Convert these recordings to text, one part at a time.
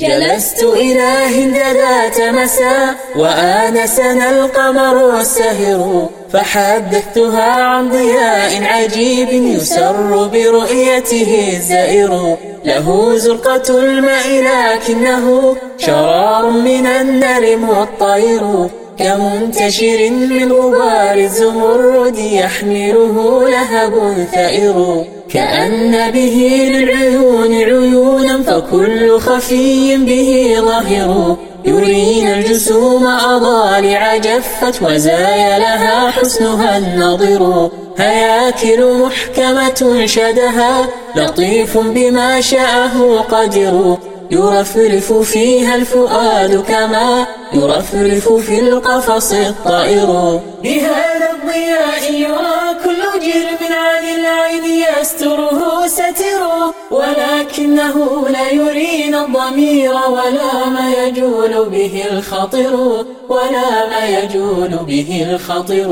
جلست إلى هند ذات مساء وآنسنا القمر السهر فحدثتها عن ضياء عجيب يسر برؤيته الزائر له زرقة الماء لكنه شرار من النار مطير كمنتشر من غبار الزمرد يحمله لهب ثائر. كأن به للعيون عيونا فكل خفي به ظاهر. يرينا الجسوم أضالع جفت وزايلها حسنها النظر. هياكل محكمة شدها لطيف بما شاءه قدر. يرفرف فيها الفؤاد كما يرفرف في القفص الطائر. بهذا الضياء يرى كل جرم عن العين يستره ستر ولكنه لا يرينا الضمير ولا ما يجول به الخطر ولا ما يجول به الخطر.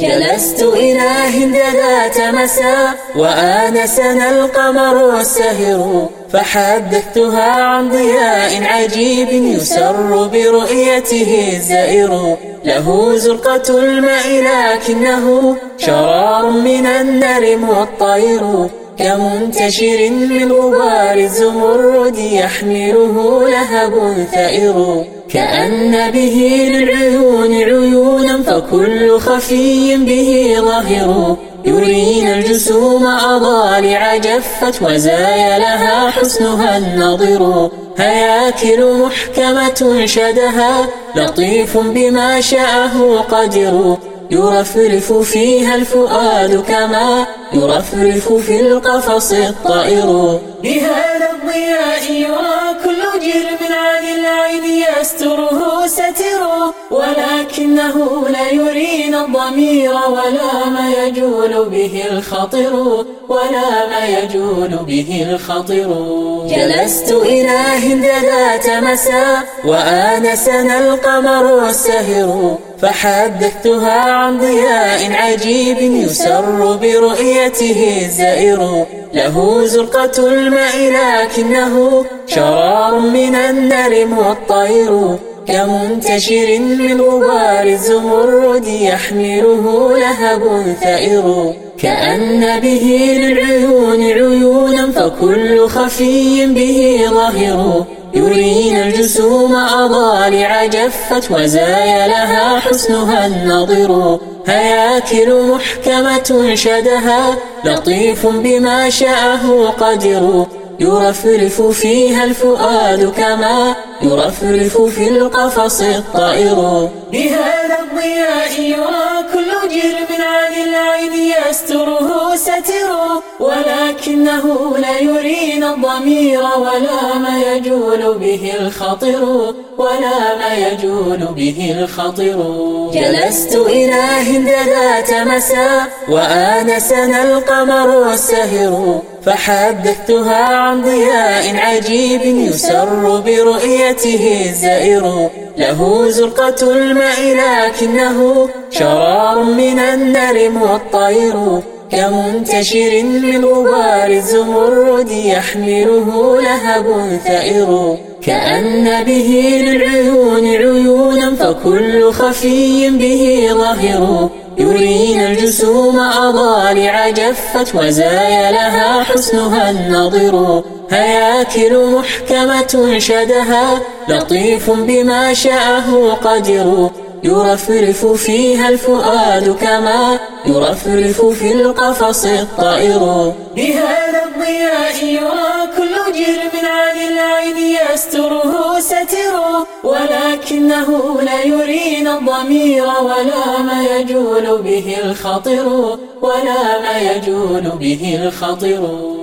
جلست إلى هند ذات مساء وآنسنا القمر السهر. فحدثتها عن ضياء عجيب يسر برؤيته الزائر. له زرقة الماء لكنه شرار من النار مطير. كمنتشر من غبار الزمرد يحمله لهب ثائر. كأن به للعيون عيونا فكل خفي به ظاهر. يرينا الجسوم أضالع جفت وزايلها حسنها النظر. هياكل محكمة شدها لطيف بما شاءه قدر. يرفرف فيها الفؤاد كما يرفرف في القفص الطائر. بهذا الضياء يرى كل جرم عن العين يستره ستر ولكنه لا يرينا الضمير ولا ما يجول به الخطر ولا ما يجول به الخطر. جلست إلى هند ذات مساء وآنسنا القمر السهر فحدثتها عن ضياء عجيب يسر برؤيته الزائر. له زرقة الماء لكنه شرار من النار مطير كمنتشر من غبار الزمرد يحمله لهب ثائر. كأن به للعيون عيونا فكل خفي به ظاهر. يرينا الجسوم أضالع جفت وزايلها حسنها النظر. هياكل محكمة شدها لطيف بما شاءه قدر. يرفرف فيها الفؤاد كما يرفرف في القفص الطائر. بهذا الضياء ولكنه لا يرينا الضمير ولا ما يجول به الخطر ولا ما يجول به الخطر. جلست إلى هند ذات مساء وآنسنا القمر السهر فحدثتها عن ضياء عجيب يسر برؤيته الزائر. له زرقة الماء لكنه شرار من النار مطير كمنتشر من غبار الزمرد يحمله لهب ثائر. كأن به للعيون عيونا فكل خفي به ظاهر. يرينا الجسوم أضالع جفت وزايلها حسنها النظر. هياكل محكمة شدها لطيف بما شاءه قدر. يرفرف فيها الفؤاد كما يرفرف في القفص الطائر. بهذا الضياء يرى كل جرم عن العين يستره ستر ولكنه لا يرينا الضمير ولا ما يجول به الخطر ولا ما يجول به الخطر.